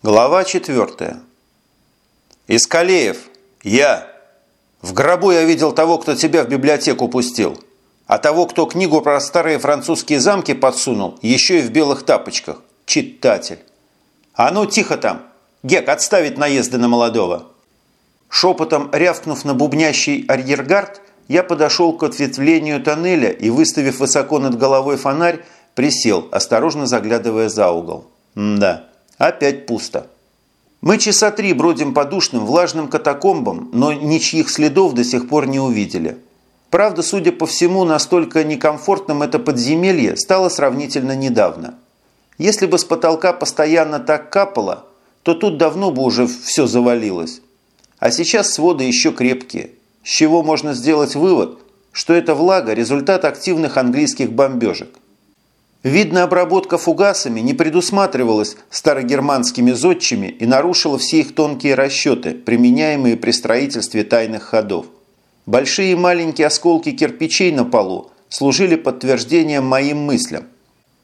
Глава 4. Искалеев, я. В гробу я видел того, кто тебя в библиотеку пустил. А того, кто книгу про старые французские замки подсунул, еще и в белых тапочках. Читатель. А ну, тихо там. Гек, отставить наезды на молодого. Шепотом рявкнув на бубнящий арьергард, я подошел к ответвлению тоннеля и, выставив высоко над головой фонарь, присел, осторожно заглядывая за угол. М да. Опять пусто. Мы часа три бродим по душным, влажным катакомбам, но ничьих следов до сих пор не увидели. Правда, судя по всему, настолько некомфортным это подземелье стало сравнительно недавно. Если бы с потолка постоянно так капало, то тут давно бы уже все завалилось. А сейчас своды еще крепкие, с чего можно сделать вывод, что эта влага – результат активных английских бомбежек. Видно, обработка фугасами не предусматривалась старогерманскими зодчими и нарушила все их тонкие расчеты, применяемые при строительстве тайных ходов. Большие и маленькие осколки кирпичей на полу служили подтверждением моим мыслям.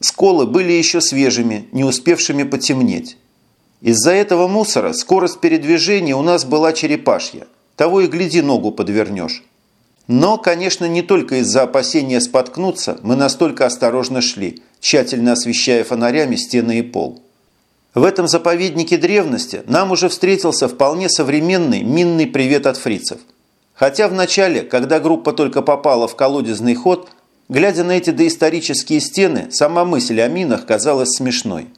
Сколы были еще свежими, не успевшими потемнеть. Из-за этого мусора скорость передвижения у нас была черепашья. Того и гляди, ногу подвернешь. Но, конечно, не только из-за опасения споткнуться мы настолько осторожно шли, тщательно освещая фонарями стены и пол. В этом заповеднике древности нам уже встретился вполне современный минный привет от фрицев. Хотя в начале, когда группа только попала в колодезный ход, глядя на эти доисторические стены, сама мысль о минах казалась смешной.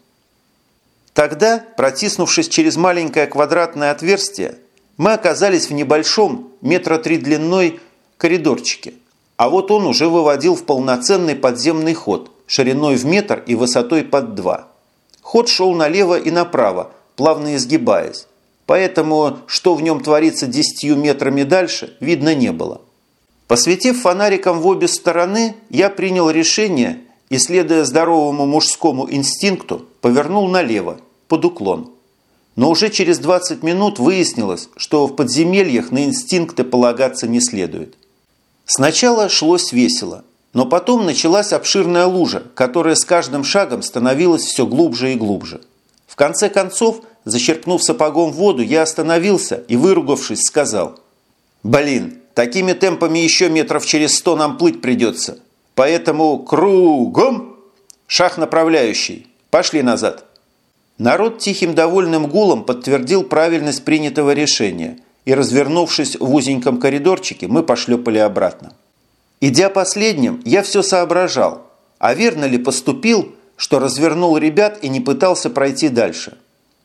Тогда, протиснувшись через маленькое квадратное отверстие, мы оказались в небольшом, метра три длиной, коридорчике. А вот он уже выводил в полноценный подземный ход, шириной в метр и высотой под два. Ход шел налево и направо, плавно изгибаясь. Поэтому, что в нем творится десятью метрами дальше, видно не было. Посветив фонариком в обе стороны, я принял решение и, следуя здоровому мужскому инстинкту, повернул налево, под уклон. Но уже через 20 минут выяснилось, что в подземельях на инстинкты полагаться не следует. Сначала шлось весело, но потом началась обширная лужа, которая с каждым шагом становилась все глубже и глубже. В конце концов, зачерпнув сапогом воду, я остановился и, выругавшись, сказал «Блин, такими темпами еще метров через сто нам плыть придется, поэтому кругом шаг направляющий, пошли назад». Народ тихим довольным гулом подтвердил правильность принятого решения – и, развернувшись в узеньком коридорчике, мы пошлепали обратно. Идя последним, я все соображал, а верно ли поступил, что развернул ребят и не пытался пройти дальше.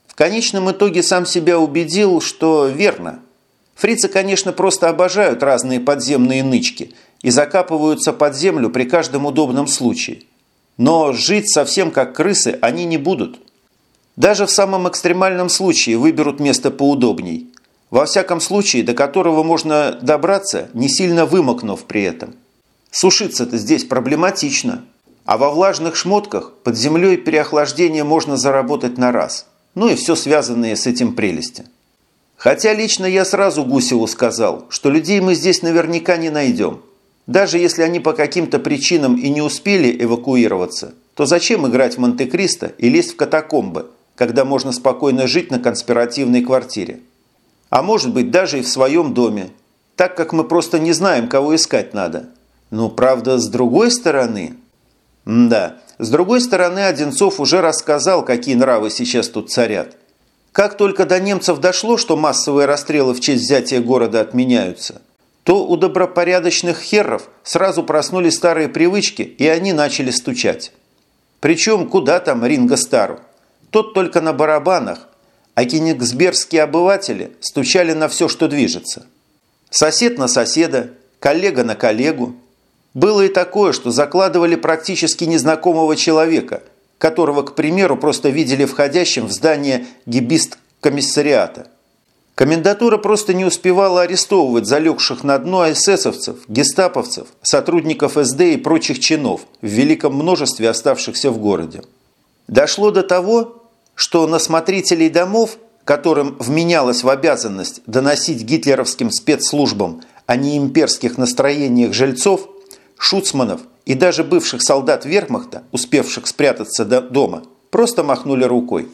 В конечном итоге сам себя убедил, что верно. Фрицы, конечно, просто обожают разные подземные нычки и закапываются под землю при каждом удобном случае. Но жить совсем как крысы они не будут. Даже в самом экстремальном случае выберут место поудобней – во всяком случае, до которого можно добраться, не сильно вымокнув при этом. Сушиться-то здесь проблематично, а во влажных шмотках под землей переохлаждение можно заработать на раз. Ну и все связанное с этим прелести. Хотя лично я сразу Гусеву сказал, что людей мы здесь наверняка не найдем. Даже если они по каким-то причинам и не успели эвакуироваться, то зачем играть в Монте-Кристо и лезть в катакомбы, когда можно спокойно жить на конспиративной квартире? А может быть, даже и в своем доме, так как мы просто не знаем, кого искать надо. Но, правда, с другой стороны... М да, с другой стороны, Одинцов уже рассказал, какие нравы сейчас тут царят. Как только до немцев дошло, что массовые расстрелы в честь взятия города отменяются, то у добропорядочных херров сразу проснулись старые привычки, и они начали стучать. Причем куда там Ринго Стару? Тот только на барабанах, а кенигсбергские обыватели стучали на все, что движется. Сосед на соседа, коллега на коллегу. Было и такое, что закладывали практически незнакомого человека, которого, к примеру, просто видели входящим в здание гибист-комиссариата. Комендатура просто не успевала арестовывать залегших на дно эсэсовцев, гестаповцев, сотрудников СД и прочих чинов в великом множестве оставшихся в городе. Дошло до того, что на смотрителей домов, которым вменялось в обязанность доносить гитлеровским спецслужбам о неимперских настроениях жильцов, шуцманов и даже бывших солдат вермахта, успевших спрятаться до дома, просто махнули рукой.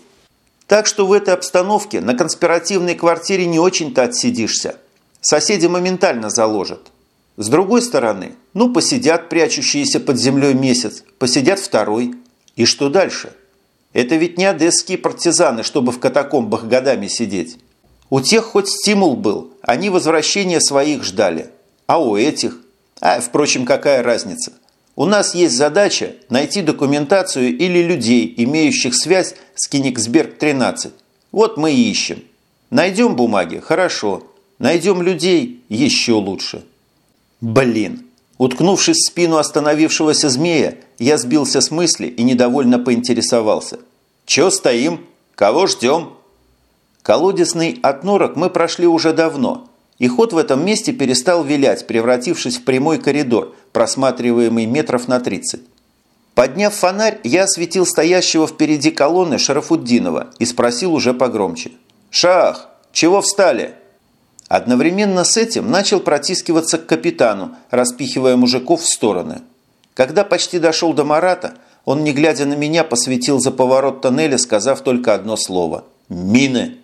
Так что в этой обстановке на конспиративной квартире не очень-то отсидишься. Соседи моментально заложат. С другой стороны, ну посидят прячущиеся под землей месяц, посидят второй. И что дальше? Это ведь не одесские партизаны, чтобы в катакомбах годами сидеть. У тех хоть стимул был, они возвращения своих ждали. А у этих? А, впрочем, какая разница? У нас есть задача найти документацию или людей, имеющих связь с Кенигсберг-13. Вот мы и ищем. Найдем бумаги – хорошо. Найдем людей – еще лучше. Блин. Уткнувшись в спину остановившегося змея, я сбился с мысли и недовольно поинтересовался. «Чё стоим? Кого ждем?» Колодесный отнорок мы прошли уже давно, и ход в этом месте перестал вилять, превратившись в прямой коридор, просматриваемый метров на 30. Подняв фонарь, я осветил стоящего впереди колонны Шарафуддинова и спросил уже погромче. «Шах, чего встали?» Одновременно с этим начал протискиваться к капитану, распихивая мужиков в стороны. Когда почти дошел до Марата, он, не глядя на меня, посветил за поворот тоннеля, сказав только одно слово «Мины!»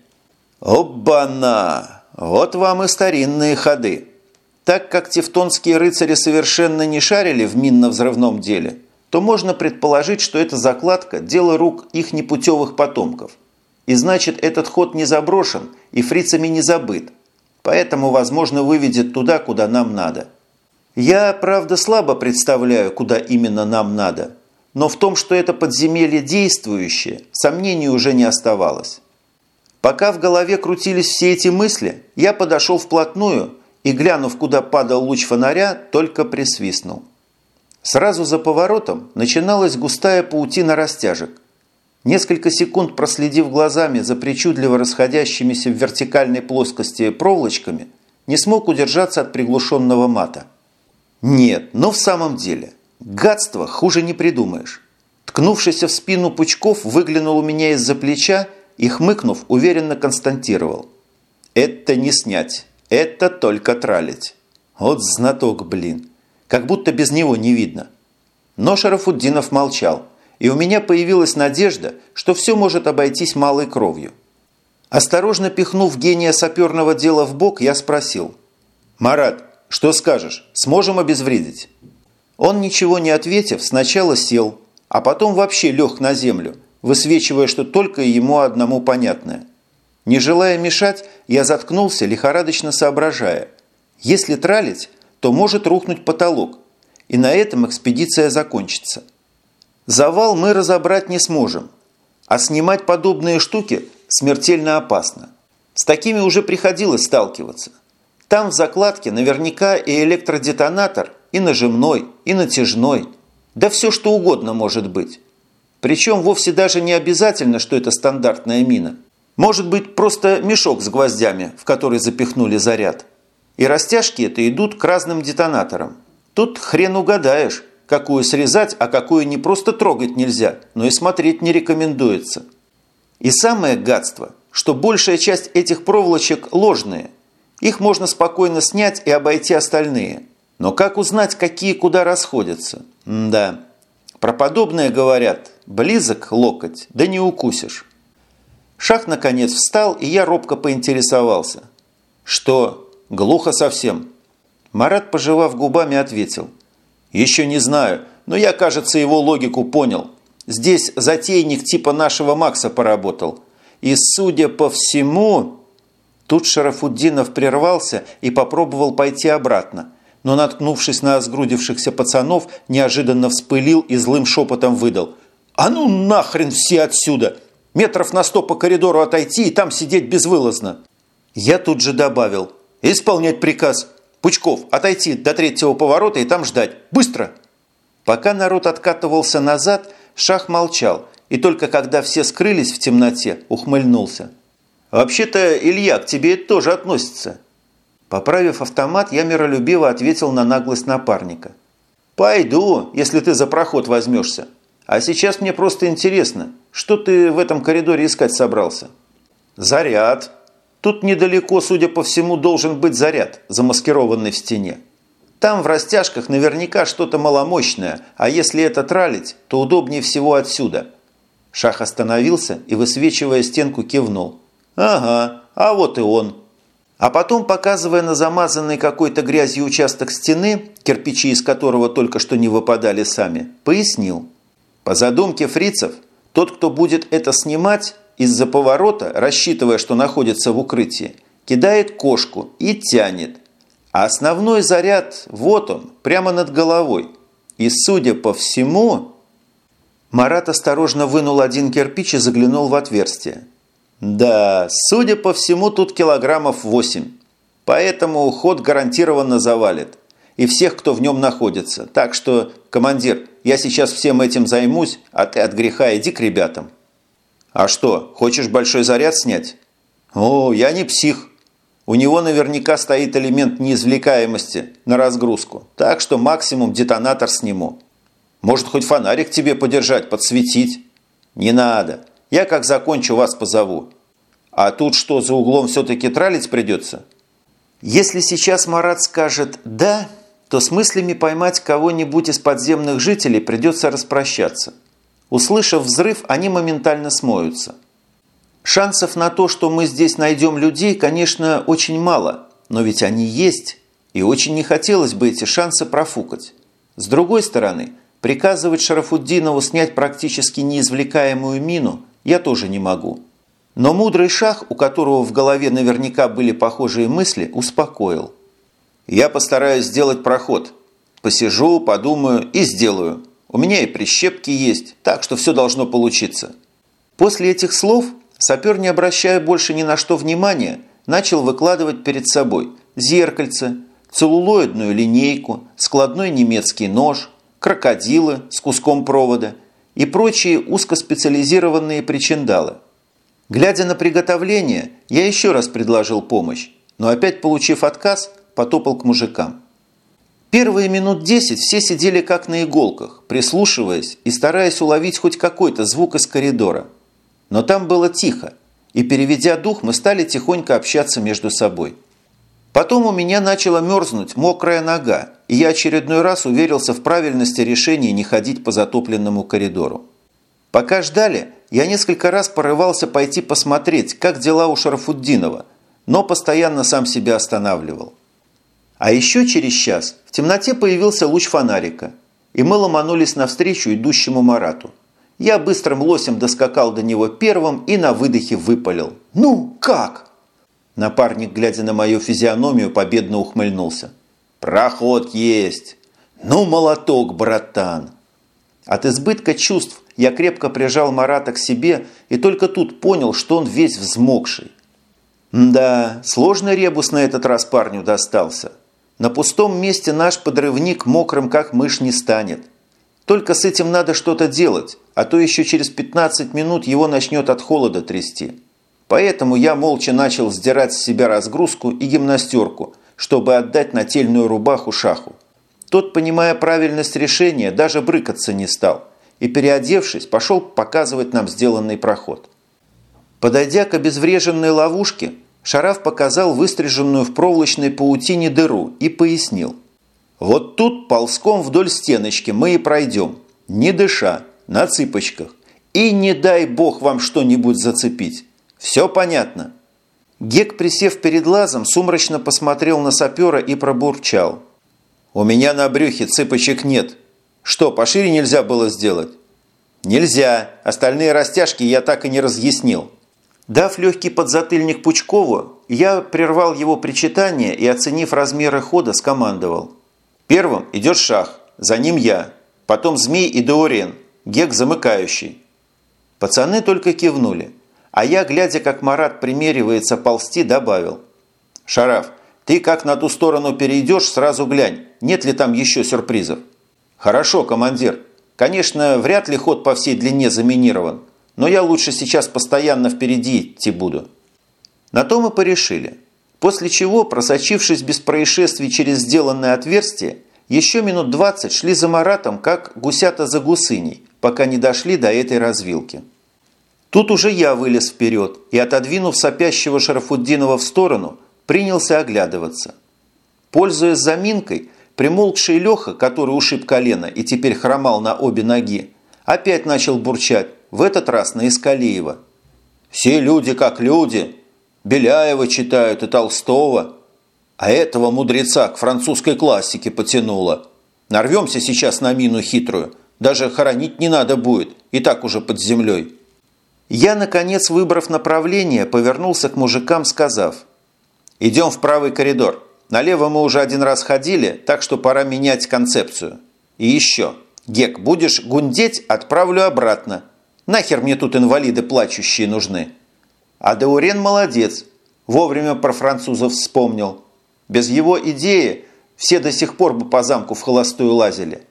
«Обана! Вот вам и старинные ходы!» Так как тевтонские рыцари совершенно не шарили в минно-взрывном деле, то можно предположить, что эта закладка – дело рук их непутевых потомков. И значит, этот ход не заброшен и фрицами не забыт, поэтому, возможно, выведет туда, куда нам надо. Я, правда, слабо представляю, куда именно нам надо, но в том, что это подземелье действующее, сомнений уже не оставалось. Пока в голове крутились все эти мысли, я подошел вплотную и, глянув, куда падал луч фонаря, только присвистнул. Сразу за поворотом начиналась густая паутина растяжек. Несколько секунд проследив глазами за причудливо расходящимися в вертикальной плоскости проволочками, не смог удержаться от приглушенного мата. Нет, но в самом деле, гадство хуже не придумаешь. Ткнувшийся в спину Пучков выглянул у меня из-за плеча и, хмыкнув, уверенно констатировал. «Это не снять, это только тралить. Вот знаток, блин, как будто без него не видно». Но Шарафуддинов молчал, и у меня появилась надежда, что все может обойтись малой кровью. Осторожно пихнув гения саперного дела в бок, я спросил. «Марат, что скажешь, сможем обезвредить?» Он, ничего не ответив, сначала сел, а потом вообще лег на землю – высвечивая, что только ему одному понятное. Не желая мешать, я заткнулся, лихорадочно соображая. Если тралить, то может рухнуть потолок, и на этом экспедиция закончится. Завал мы разобрать не сможем, а снимать подобные штуки смертельно опасно. С такими уже приходилось сталкиваться. Там в закладке наверняка и электродетонатор, и нажимной, и натяжной. Да все что угодно может быть. Причем вовсе даже не обязательно, что это стандартная мина. Может быть просто мешок с гвоздями, в который запихнули заряд. И растяжки это идут к разным детонаторам. Тут хрен угадаешь, какую срезать, а какую не просто трогать нельзя, но и смотреть не рекомендуется. И самое гадство, что большая часть этих проволочек ложные. Их можно спокойно снять и обойти остальные. Но как узнать, какие куда расходятся? М да. Про подобное говорят Близок локоть, да не укусишь. Шах наконец встал, и я робко поинтересовался. «Что? Глухо совсем?» Марат, пожевав губами, ответил. «Еще не знаю, но я, кажется, его логику понял. Здесь затейник типа нашего Макса поработал. И, судя по всему...» Тут Шарафуддинов прервался и попробовал пойти обратно, но, наткнувшись на сгрудившихся пацанов, неожиданно вспылил и злым шепотом выдал – «А ну нахрен все отсюда! Метров на сто по коридору отойти и там сидеть безвылазно!» Я тут же добавил «Исполнять приказ! Пучков, отойти до третьего поворота и там ждать! Быстро!» Пока народ откатывался назад, Шах молчал, и только когда все скрылись в темноте, ухмыльнулся. «Вообще-то, Илья, к тебе это тоже относится». Поправив автомат, я миролюбиво ответил на наглость напарника. «Пойду, если ты за проход возьмешься. А сейчас мне просто интересно, что ты в этом коридоре искать собрался? Заряд. Тут недалеко, судя по всему, должен быть заряд, замаскированный в стене. Там в растяжках наверняка что-то маломощное, а если это тралить, то удобнее всего отсюда. Шах остановился и, высвечивая стенку, кивнул. «Ага, а вот и он». А потом, показывая на замазанный какой-то грязью участок стены, кирпичи из которого только что не выпадали сами, пояснил. По задумке фрицев, тот, кто будет это снимать, из-за поворота, рассчитывая, что находится в укрытии, кидает кошку и тянет. А основной заряд, вот он, прямо над головой. И, судя по всему... Марат осторожно вынул один кирпич и заглянул в отверстие. Да, судя по всему, тут килограммов 8. Поэтому уход гарантированно завалит. И всех, кто в нем находится. Так что, командир, я сейчас всем этим займусь, а ты от греха иди к ребятам. А что, хочешь большой заряд снять? О, я не псих. У него наверняка стоит элемент неизвлекаемости на разгрузку. Так что максимум детонатор сниму. Может, хоть фонарик тебе подержать, подсветить? Не надо. Я как закончу, вас позову. А тут что, за углом все-таки тралить придется? Если сейчас Марат скажет «да», то с мыслями поймать кого-нибудь из подземных жителей придется распрощаться. Услышав взрыв, они моментально смоются. Шансов на то, что мы здесь найдем людей, конечно, очень мало, но ведь они есть, и очень не хотелось бы эти шансы профукать. С другой стороны, приказывать Шарафуддинову снять практически неизвлекаемую мину я тоже не могу. Но мудрый шах, у которого в голове наверняка были похожие мысли, успокоил. «Я постараюсь сделать проход. Посижу, подумаю и сделаю. У меня и прищепки есть, так что все должно получиться». После этих слов сапер, не обращая больше ни на что внимания, начал выкладывать перед собой зеркальце, целлулоидную линейку, складной немецкий нож, крокодилы с куском провода и прочие узкоспециализированные причиндалы. Глядя на приготовление, я еще раз предложил помощь, но опять получив отказ, потопал к мужикам. Первые минут десять все сидели как на иголках, прислушиваясь и стараясь уловить хоть какой-то звук из коридора. Но там было тихо, и, переведя дух, мы стали тихонько общаться между собой. Потом у меня начала мерзнуть мокрая нога, и я очередной раз уверился в правильности решения не ходить по затопленному коридору. Пока ждали, я несколько раз порывался пойти посмотреть, как дела у Шарафуддинова, но постоянно сам себя останавливал. А еще через час в темноте появился луч фонарика, и мы ломанулись навстречу идущему Марату. Я быстрым лосем доскакал до него первым и на выдохе выпалил. «Ну, как?» Напарник, глядя на мою физиономию, победно ухмыльнулся. «Проход есть!» «Ну, молоток, братан!» От избытка чувств я крепко прижал Марата к себе и только тут понял, что он весь взмокший. Да, сложный ребус на этот раз парню достался. На пустом месте наш подрывник мокрым как мышь не станет. Только с этим надо что-то делать, а то еще через 15 минут его начнет от холода трясти. Поэтому я молча начал сдирать с себя разгрузку и гимнастерку, чтобы отдать нательную рубаху шаху. Тот, понимая правильность решения, даже брыкаться не стал и, переодевшись, пошел показывать нам сделанный проход. Подойдя к обезвреженной ловушке, Шараф показал выстриженную в проволочной паутине дыру и пояснил. «Вот тут ползком вдоль стеночки мы и пройдем, не дыша, на цыпочках. И не дай бог вам что-нибудь зацепить. Все понятно?» Гек, присев перед лазом, сумрачно посмотрел на сапера и пробурчал. «У меня на брюхе цыпочек нет. Что, пошире нельзя было сделать?» «Нельзя. Остальные растяжки я так и не разъяснил. Дав легкий подзатыльник Пучкову, я прервал его причитание и, оценив размеры хода, скомандовал. Первым идет шах, за ним я, потом змей и Деорен, гек замыкающий. Пацаны только кивнули, а я, глядя, как Марат примеривается ползти, добавил. «Шараф, ты как на ту сторону перейдешь, сразу глянь, нет ли там еще сюрпризов». «Хорошо, командир. Конечно, вряд ли ход по всей длине заминирован, но я лучше сейчас постоянно впереди идти буду». На то мы порешили. После чего, просочившись без происшествий через сделанное отверстие, еще минут 20 шли за Маратом, как гусята за гусыней, пока не дошли до этой развилки. Тут уже я вылез вперед и, отодвинув сопящего Шарафуддинова в сторону, принялся оглядываться. Пользуясь заминкой, примолкший Леха, который ушиб колено и теперь хромал на обе ноги, опять начал бурчать, в этот раз на Искалиева. Все люди как люди. Беляева читают и Толстого. А этого мудреца к французской классике потянуло. Нарвемся сейчас на мину хитрую. Даже хоронить не надо будет, и так уже под землей. Я, наконец, выбрав направление, повернулся к мужикам, сказав, «Идем в правый коридор. Налево мы уже один раз ходили, так что пора менять концепцию. И еще, Гек, будешь гундеть, отправлю обратно. Нахер мне тут инвалиды плачущие нужны? А Даурен молодец, вовремя про французов вспомнил. Без его идеи все до сих пор бы по замку в холостую лазили.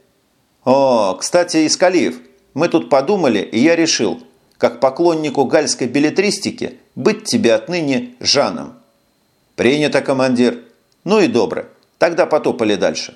О, кстати, Искалиев, мы тут подумали, и я решил, как поклоннику гальской билетристики, быть тебе отныне Жаном. Принято, командир. Ну и добро. Тогда потопали дальше.